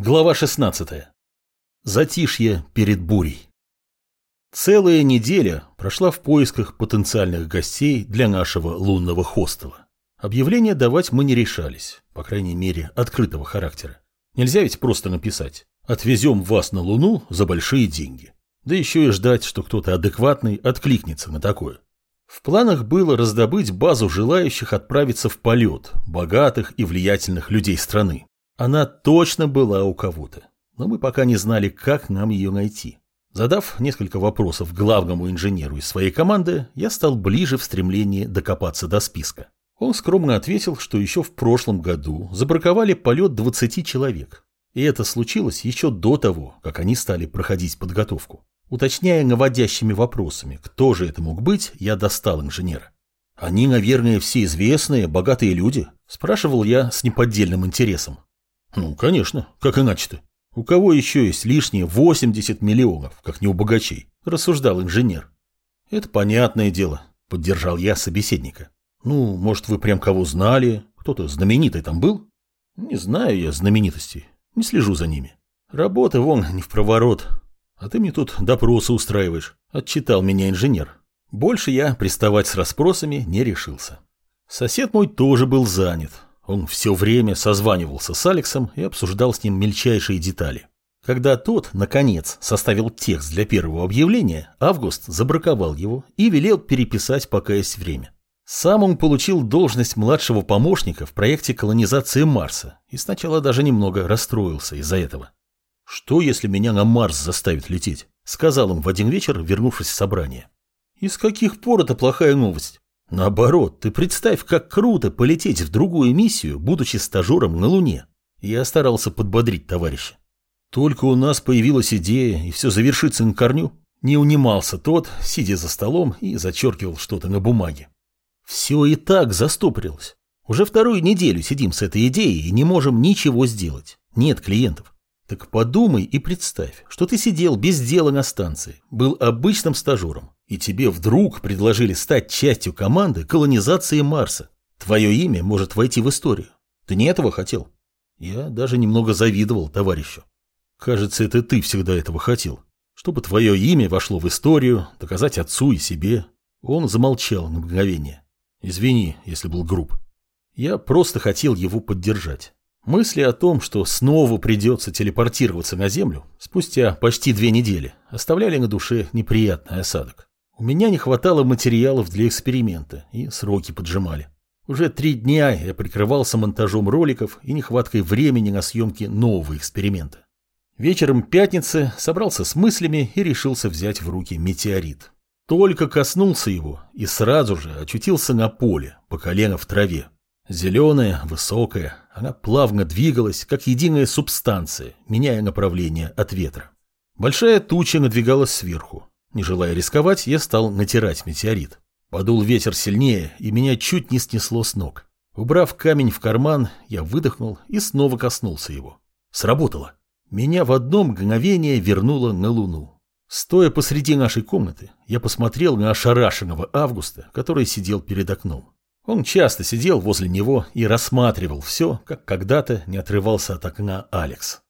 Глава 16. Затишье перед бурей. Целая неделя прошла в поисках потенциальных гостей для нашего лунного хостела. Объявления давать мы не решались, по крайней мере, открытого характера. Нельзя ведь просто написать «Отвезем вас на Луну за большие деньги». Да еще и ждать, что кто-то адекватный откликнется на такое. В планах было раздобыть базу желающих отправиться в полет богатых и влиятельных людей страны. Она точно была у кого-то, но мы пока не знали, как нам ее найти. Задав несколько вопросов главному инженеру из своей команды, я стал ближе в стремлении докопаться до списка. Он скромно ответил, что еще в прошлом году забраковали полет 20 человек. И это случилось еще до того, как они стали проходить подготовку. Уточняя наводящими вопросами, кто же это мог быть, я достал инженера. «Они, наверное, все известные, богатые люди?» – спрашивал я с неподдельным интересом. Ну, конечно, как иначе-то? У кого еще есть лишние 80 миллионов, как не у богачей, рассуждал инженер. Это понятное дело, поддержал я собеседника. Ну, может, вы прям кого знали? Кто-то знаменитый там был? Не знаю я знаменитостей, не слежу за ними. Работа вон не в проворот. А ты мне тут допросы устраиваешь, отчитал меня инженер. Больше я приставать с расспросами не решился. Сосед мой тоже был занят, он все время созванивался с Алексом и обсуждал с ним мельчайшие детали. Когда тот, наконец, составил текст для первого объявления, Август забраковал его и велел переписать, пока есть время. Сам он получил должность младшего помощника в проекте колонизации Марса и сначала даже немного расстроился из-за этого. «Что, если меня на Марс заставят лететь?» – сказал он в один вечер, вернувшись в собрание. «И с каких пор это плохая новость?» Наоборот, ты представь, как круто полететь в другую миссию, будучи стажером на Луне. Я старался подбодрить товарища. Только у нас появилась идея, и все завершится на корню. Не унимался тот, сидя за столом и зачеркивал что-то на бумаге. Все и так застопорилось. Уже вторую неделю сидим с этой идеей и не можем ничего сделать. Нет клиентов. Так подумай и представь, что ты сидел без дела на станции, был обычным стажером, и тебе вдруг предложили стать частью команды колонизации Марса. Твое имя может войти в историю. Ты не этого хотел? Я даже немного завидовал товарищу. Кажется, это ты всегда этого хотел. Чтобы твое имя вошло в историю, доказать отцу и себе. Он замолчал на мгновение. Извини, если был груб. Я просто хотел его поддержать. Мысли о том, что снова придется телепортироваться на Землю, спустя почти две недели, оставляли на душе неприятный осадок. У меня не хватало материалов для эксперимента, и сроки поджимали. Уже три дня я прикрывался монтажом роликов и нехваткой времени на съемки нового эксперимента. Вечером пятницы собрался с мыслями и решился взять в руки метеорит. Только коснулся его и сразу же очутился на поле, по колено в траве. Зеленая, высокая, она плавно двигалась, как единая субстанция, меняя направление от ветра. Большая туча надвигалась сверху. Не желая рисковать, я стал натирать метеорит. Подул ветер сильнее, и меня чуть не снесло с ног. Убрав камень в карман, я выдохнул и снова коснулся его. Сработало. Меня в одно мгновение вернуло на Луну. Стоя посреди нашей комнаты, я посмотрел на ошарашенного Августа, который сидел перед окном. Он часто сидел возле него и рассматривал все, как когда-то не отрывался от окна Алекс.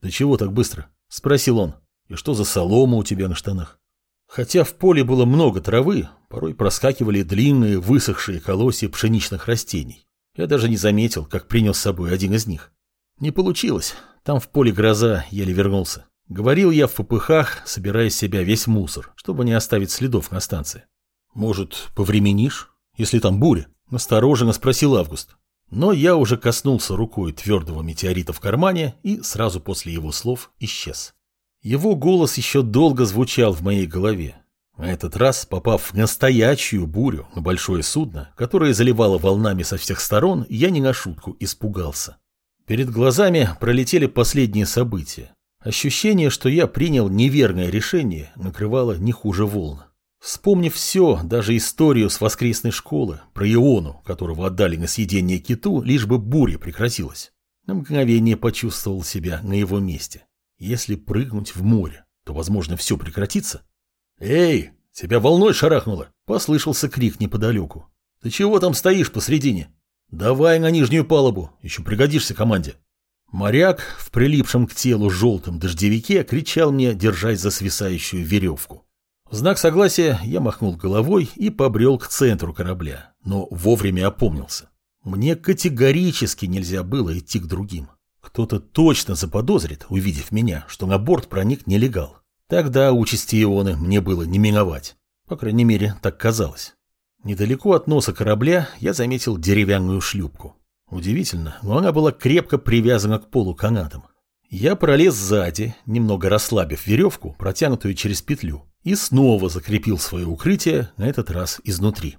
«Да чего так быстро?» – спросил он. «И что за солома у тебя на штанах?» Хотя в поле было много травы, порой проскакивали длинные высохшие колосья пшеничных растений. Я даже не заметил, как принес с собой один из них. Не получилось. Там в поле гроза еле вернулся. Говорил я в попыхах, собирая с себя весь мусор, чтобы не оставить следов на станции. «Может, повременишь, если там буря?» – настороженно спросил Август. Но я уже коснулся рукой твердого метеорита в кармане и сразу после его слов исчез. Его голос еще долго звучал в моей голове. На этот раз, попав в настоящую бурю на большое судно, которое заливало волнами со всех сторон, я не на шутку испугался. Перед глазами пролетели последние события. Ощущение, что я принял неверное решение, накрывало не хуже волн. Вспомнив все, даже историю с воскресной школы, про Иону, которого отдали на съедение киту, лишь бы буря прекратилась, на мгновение почувствовал себя на его месте. Если прыгнуть в море, то, возможно, все прекратится. «Эй, тебя волной шарахнуло!» — послышался крик неподалеку. «Ты чего там стоишь посредине? Давай на нижнюю палубу, еще пригодишься команде». Моряк в прилипшем к телу желтом дождевике кричал мне, держась за свисающую веревку. В знак согласия я махнул головой и побрел к центру корабля, но вовремя опомнился. Мне категорически нельзя было идти к другим. Кто-то точно заподозрит, увидев меня, что на борт проник нелегал. Тогда участи Ионы мне было не миновать. По крайней мере, так казалось. Недалеко от носа корабля я заметил деревянную шлюпку. Удивительно, но она была крепко привязана к полу канатом. Я пролез сзади, немного расслабив веревку, протянутую через петлю, и снова закрепил свое укрытие, на этот раз изнутри.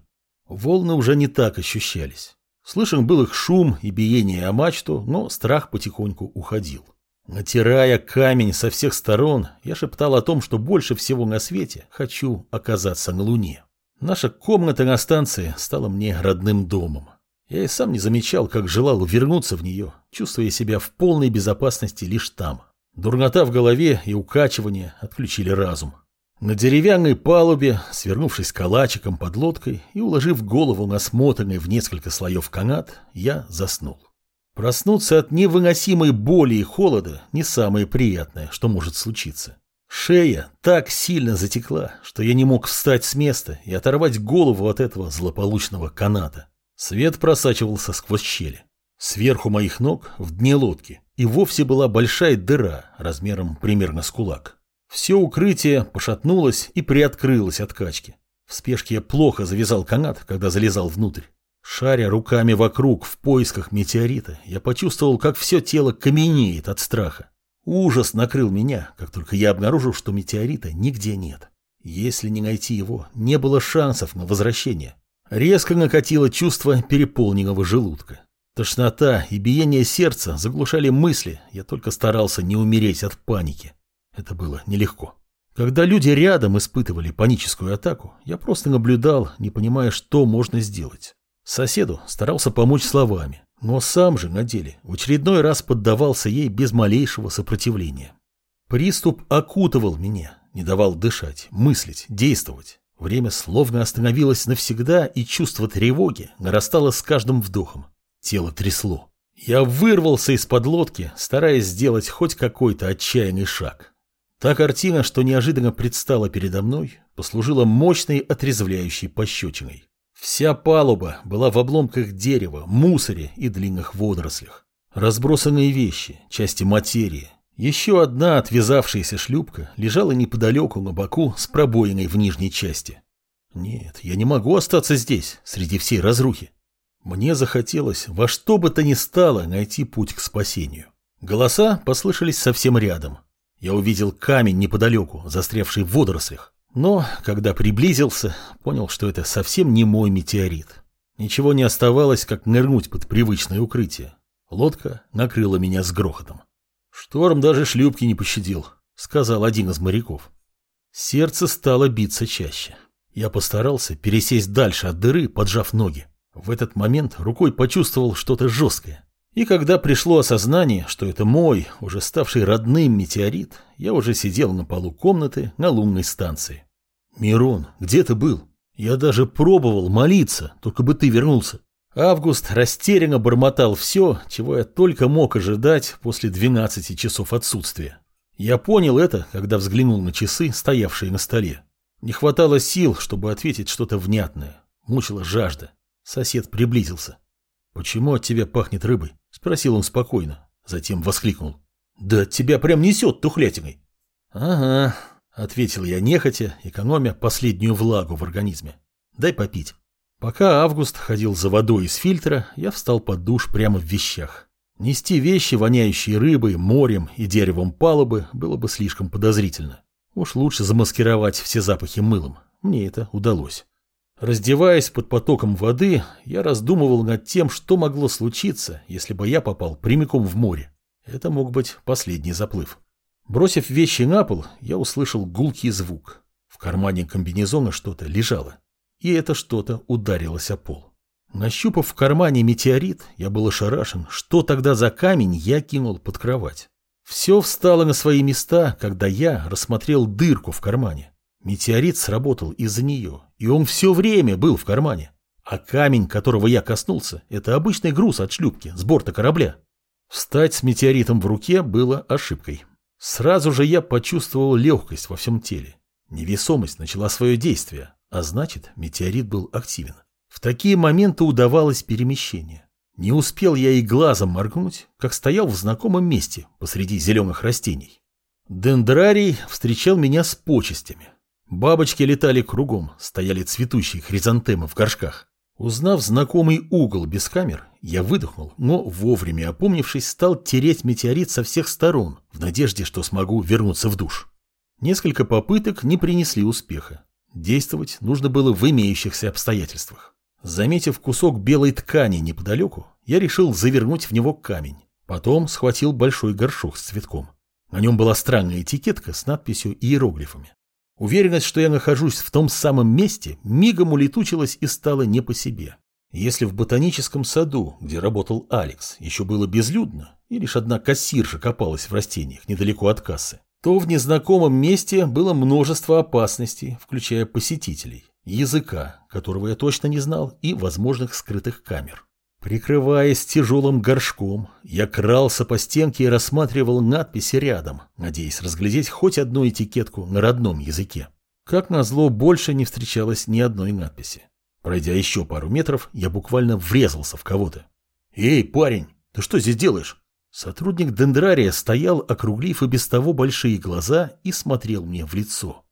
Волны уже не так ощущались. Слышен был их шум и биение о мачту, но страх потихоньку уходил. Натирая камень со всех сторон, я шептал о том, что больше всего на свете хочу оказаться на Луне. Наша комната на станции стала мне родным домом. Я и сам не замечал, как желал вернуться в нее, чувствуя себя в полной безопасности лишь там. Дурнота в голове и укачивание отключили разум. На деревянной палубе, свернувшись калачиком под лодкой и уложив голову на смотанный в несколько слоев канат, я заснул. Проснуться от невыносимой боли и холода не самое приятное, что может случиться. Шея так сильно затекла, что я не мог встать с места и оторвать голову от этого злополучного каната. Свет просачивался сквозь щели. Сверху моих ног, в дне лодки, и вовсе была большая дыра размером примерно с кулак. Все укрытие пошатнулось и приоткрылось от качки. В спешке я плохо завязал канат, когда залезал внутрь. Шаря руками вокруг в поисках метеорита, я почувствовал, как все тело каменеет от страха. Ужас накрыл меня, как только я обнаружил, что метеорита нигде нет. Если не найти его, не было шансов на возвращение. Резко накатило чувство переполненного желудка. Тошнота и биение сердца заглушали мысли, я только старался не умереть от паники. Это было нелегко. Когда люди рядом испытывали паническую атаку, я просто наблюдал, не понимая, что можно сделать. Соседу старался помочь словами, но сам же на деле в очередной раз поддавался ей без малейшего сопротивления. Приступ окутывал меня, не давал дышать, мыслить, действовать. Время словно остановилось навсегда, и чувство тревоги нарастало с каждым вдохом. Тело трясло. Я вырвался из-под лодки, стараясь сделать хоть какой-то отчаянный шаг. Та картина, что неожиданно предстала передо мной, послужила мощной отрезвляющей пощечиной. Вся палуба была в обломках дерева, мусоре и длинных водорослях. Разбросанные вещи, части материи. Еще одна отвязавшаяся шлюпка лежала неподалеку на боку с пробоиной в нижней части. Нет, я не могу остаться здесь, среди всей разрухи. Мне захотелось во что бы то ни стало найти путь к спасению. Голоса послышались совсем рядом. Я увидел камень неподалеку, застрявший в водорослях. Но, когда приблизился, понял, что это совсем не мой метеорит. Ничего не оставалось, как нырнуть под привычное укрытие. Лодка накрыла меня с грохотом. «Шторм даже шлюпки не пощадил», — сказал один из моряков. Сердце стало биться чаще. Я постарался пересесть дальше от дыры, поджав ноги. В этот момент рукой почувствовал что-то жесткое. И когда пришло осознание, что это мой, уже ставший родным метеорит, я уже сидел на полу комнаты на лунной станции. «Мирон, где ты был? Я даже пробовал молиться, только бы ты вернулся». Август растерянно бормотал все, чего я только мог ожидать после 12 часов отсутствия. Я понял это, когда взглянул на часы, стоявшие на столе. Не хватало сил, чтобы ответить что-то внятное. Мучила жажда. Сосед приблизился. «Почему от тебя пахнет рыбой?» – спросил он спокойно. Затем воскликнул. «Да тебя прям несет тухлятиной». «Ага», – ответил я нехотя, экономя последнюю влагу в организме. «Дай попить». Пока Август ходил за водой из фильтра, я встал под душ прямо в вещах. Нести вещи, воняющие рыбой, морем и деревом палубы, было бы слишком подозрительно. Уж лучше замаскировать все запахи мылом. Мне это удалось. Раздеваясь под потоком воды, я раздумывал над тем, что могло случиться, если бы я попал прямиком в море. Это мог быть последний заплыв. Бросив вещи на пол, я услышал гулкий звук. В кармане комбинезона что-то лежало. И это что-то ударилось о пол. Нащупав в кармане метеорит, я был ошарашен, что тогда за камень я кинул под кровать. Все встало на свои места, когда я рассмотрел дырку в кармане. Метеорит сработал из-за нее, и он все время был в кармане. А камень, которого я коснулся, это обычный груз от шлюпки с борта корабля. Встать с метеоритом в руке было ошибкой. Сразу же я почувствовал легкость во всем теле. Невесомость начала свое действие, а значит, метеорит был активен. В такие моменты удавалось перемещение. Не успел я и глазом моргнуть, как стоял в знакомом месте посреди зеленых растений. Дендрарий встречал меня с почестями. Бабочки летали кругом, стояли цветущие хризантемы в горшках. Узнав знакомый угол без камер, я выдохнул, но вовремя опомнившись, стал тереть метеорит со всех сторон, в надежде, что смогу вернуться в душ. Несколько попыток не принесли успеха. Действовать нужно было в имеющихся обстоятельствах. Заметив кусок белой ткани неподалеку, я решил завернуть в него камень. Потом схватил большой горшок с цветком. На нем была странная этикетка с надписью иероглифами. Уверенность, что я нахожусь в том самом месте, мигом улетучилась и стала не по себе. Если в ботаническом саду, где работал Алекс, еще было безлюдно, и лишь одна кассирша копалась в растениях недалеко от кассы, то в незнакомом месте было множество опасностей, включая посетителей, языка, которого я точно не знал, и возможных скрытых камер. Прикрываясь тяжелым горшком, я крался по стенке и рассматривал надписи рядом, надеясь разглядеть хоть одну этикетку на родном языке. Как назло, больше не встречалось ни одной надписи. Пройдя еще пару метров, я буквально врезался в кого-то. «Эй, парень, ты что здесь делаешь?» Сотрудник дендрария стоял, округлив и без того большие глаза, и смотрел мне в лицо.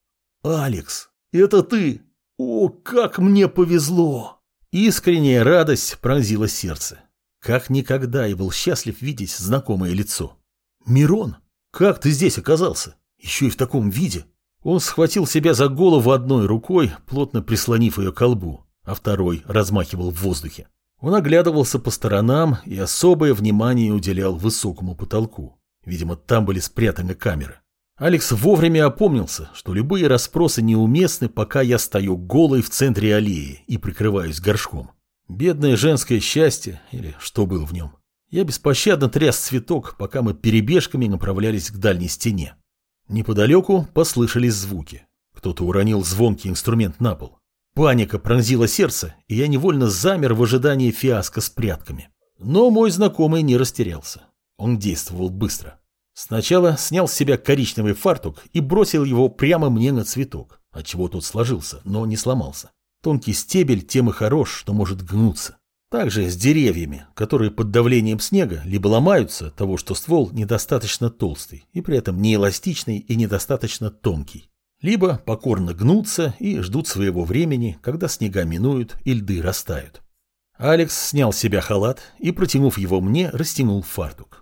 «Алекс, это ты! О, как мне повезло!» Искренняя радость пронзила сердце. Как никогда я был счастлив видеть знакомое лицо. «Мирон, как ты здесь оказался? Еще и в таком виде?» Он схватил себя за голову одной рукой, плотно прислонив ее к колбу, а второй размахивал в воздухе. Он оглядывался по сторонам и особое внимание уделял высокому потолку. Видимо, там были спрятаны камеры. Алекс вовремя опомнился, что любые расспросы неуместны, пока я стою голой в центре аллеи и прикрываюсь горшком. Бедное женское счастье, или что было в нем. Я беспощадно тряс цветок, пока мы перебежками направлялись к дальней стене. Неподалеку послышались звуки. Кто-то уронил звонкий инструмент на пол. Паника пронзила сердце, и я невольно замер в ожидании фиаско с прятками. Но мой знакомый не растерялся. Он действовал быстро. Сначала снял с себя коричневый фартук и бросил его прямо мне на цветок, отчего тот сложился, но не сломался. Тонкий стебель тем и хорош, что может гнуться. Также с деревьями, которые под давлением снега либо ломаются того, что ствол недостаточно толстый и при этом не эластичный и недостаточно тонкий, либо покорно гнутся и ждут своего времени, когда снега минуют и льды растают. Алекс снял с себя халат и, протянув его мне, растянул фартук.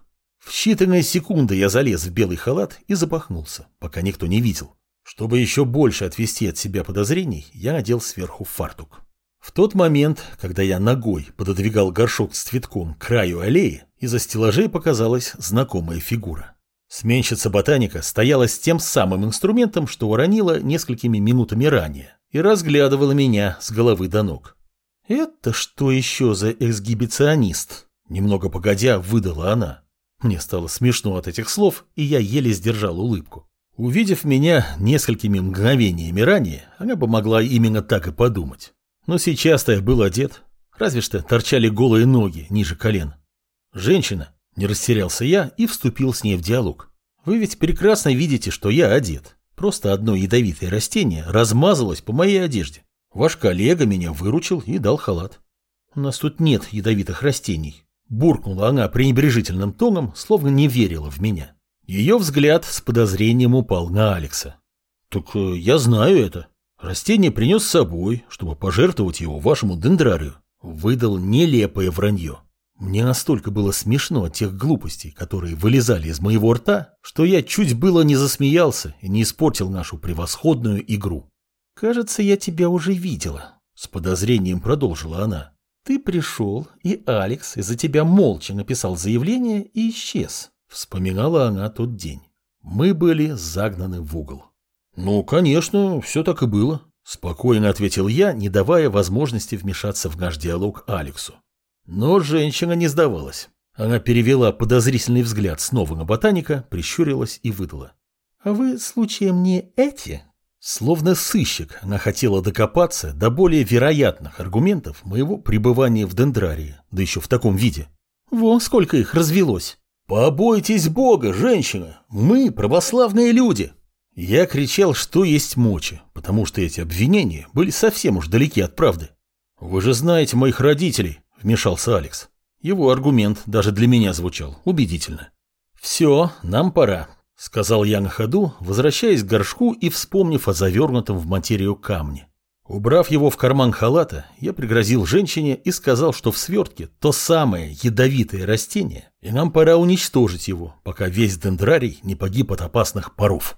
В считанные секунды я залез в белый халат и запахнулся, пока никто не видел. Чтобы еще больше отвести от себя подозрений, я надел сверху фартук. В тот момент, когда я ногой пододвигал горшок с цветком к краю аллеи, из-за стеллажей показалась знакомая фигура. Сменщица ботаника стояла с тем самым инструментом, что уронила несколькими минутами ранее, и разглядывала меня с головы до ног. «Это что еще за эксгибиционист?» Немного погодя, выдала она. Мне стало смешно от этих слов, и я еле сдержал улыбку. Увидев меня несколькими мгновениями ранее, она бы могла именно так и подумать. Но сейчас-то я был одет, разве что торчали голые ноги ниже колен. «Женщина», — не растерялся я и вступил с ней в диалог. «Вы ведь прекрасно видите, что я одет. Просто одно ядовитое растение размазалось по моей одежде. Ваш коллега меня выручил и дал халат. У нас тут нет ядовитых растений, Буркнула она пренебрежительным тоном, словно не верила в меня. Ее взгляд с подозрением упал на Алекса. «Так э, я знаю это. Растение принес с собой, чтобы пожертвовать его вашему дендрарию». Выдал нелепое вранье. Мне настолько было смешно от тех глупостей, которые вылезали из моего рта, что я чуть было не засмеялся и не испортил нашу превосходную игру. «Кажется, я тебя уже видела», — с подозрением продолжила она. Ты пришел, и Алекс из-за тебя молча написал заявление и исчез. Вспоминала она тот день. Мы были загнаны в угол. Ну, конечно, все так и было. Спокойно ответил я, не давая возможности вмешаться в наш диалог Алексу. Но женщина не сдавалась. Она перевела подозрительный взгляд снова на ботаника, прищурилась и выдала. «А вы, случаем, не эти?» Словно сыщик, она хотела докопаться до более вероятных аргументов моего пребывания в дендрарии, да еще в таком виде. Во, сколько их развелось. «Побойтесь Бога, женщина! Мы православные люди!» Я кричал, что есть мочи, потому что эти обвинения были совсем уж далеки от правды. «Вы же знаете моих родителей», — вмешался Алекс. Его аргумент даже для меня звучал убедительно. «Все, нам пора», — сказал я на ходу, возвращаясь к горшку и вспомнив о завернутом в материю камне. Убрав его в карман халата, я пригрозил женщине и сказал, что в свертке то самое ядовитое растение, и нам пора уничтожить его, пока весь дендрарий не погиб от опасных паров.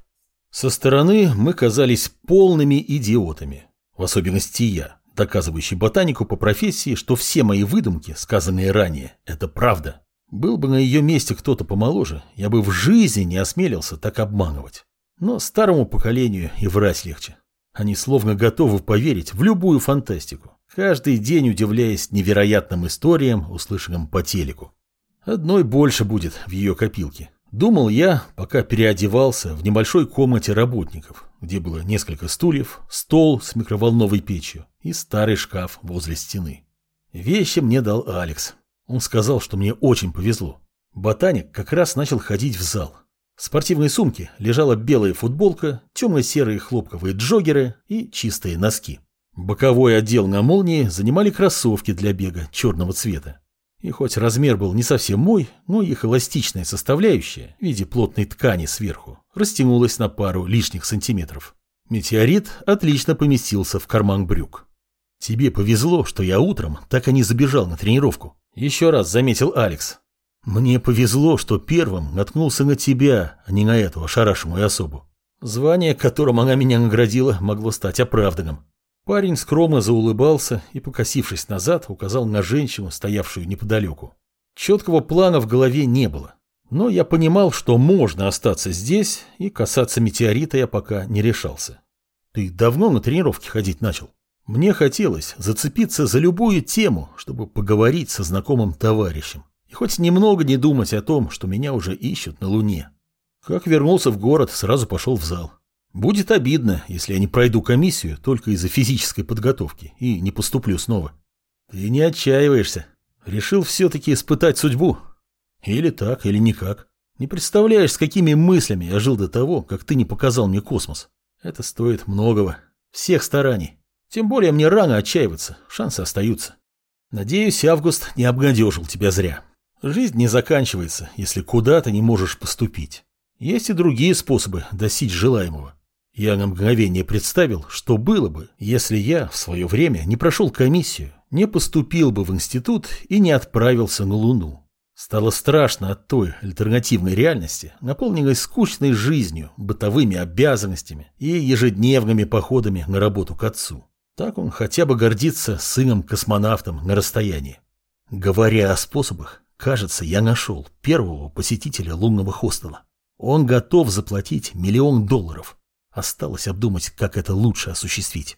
Со стороны мы казались полными идиотами, в особенности я, доказывающий ботанику по профессии, что все мои выдумки, сказанные ранее, это правда. Был бы на ее месте кто-то помоложе, я бы в жизни не осмелился так обманывать. Но старому поколению и врать легче. Они словно готовы поверить в любую фантастику, каждый день удивляясь невероятным историям, услышанным по телеку. Одной больше будет в ее копилке. Думал я, пока переодевался в небольшой комнате работников, где было несколько стульев, стол с микроволновой печью и старый шкаф возле стены. Вещи мне дал Алекс. Он сказал, что мне очень повезло. Ботаник как раз начал ходить в зал. В спортивной сумке лежала белая футболка, темно-серые хлопковые джоггеры и чистые носки. Боковой отдел на молнии занимали кроссовки для бега черного цвета. И хоть размер был не совсем мой, но их эластичная составляющая в виде плотной ткани сверху растянулась на пару лишних сантиметров. Метеорит отлично поместился в карман брюк. «Тебе повезло, что я утром так и не забежал на тренировку», — еще раз заметил Алекс. «Мне повезло, что первым наткнулся на тебя, а не на эту ошарашенную особу. Звание, которым она меня наградила, могло стать оправданным. Парень скромно заулыбался и, покосившись назад, указал на женщину, стоявшую неподалеку. Четкого плана в голове не было. Но я понимал, что можно остаться здесь, и касаться метеорита я пока не решался. Ты давно на тренировки ходить начал? Мне хотелось зацепиться за любую тему, чтобы поговорить со знакомым товарищем. И хоть немного не думать о том, что меня уже ищут на Луне. Как вернулся в город, сразу пошел в зал. Будет обидно, если я не пройду комиссию только из-за физической подготовки и не поступлю снова. Ты не отчаиваешься. Решил все-таки испытать судьбу. Или так, или никак. Не представляешь, с какими мыслями я жил до того, как ты не показал мне космос. Это стоит многого. Всех стараний. Тем более мне рано отчаиваться, шансы остаются. Надеюсь, Август не обнадежил тебя зря. Жизнь не заканчивается, если куда-то не можешь поступить. Есть и другие способы достичь желаемого. Я на мгновение представил, что было бы, если я в свое время не прошел комиссию, не поступил бы в институт и не отправился на Луну. Стало страшно от той альтернативной реальности, наполненной скучной жизнью, бытовыми обязанностями и ежедневными походами на работу к отцу. Так он хотя бы гордится сыном-космонавтом на расстоянии. Говоря о способах, кажется, я нашел первого посетителя лунного хостела. Он готов заплатить миллион долларов, Осталось обдумать, как это лучше осуществить.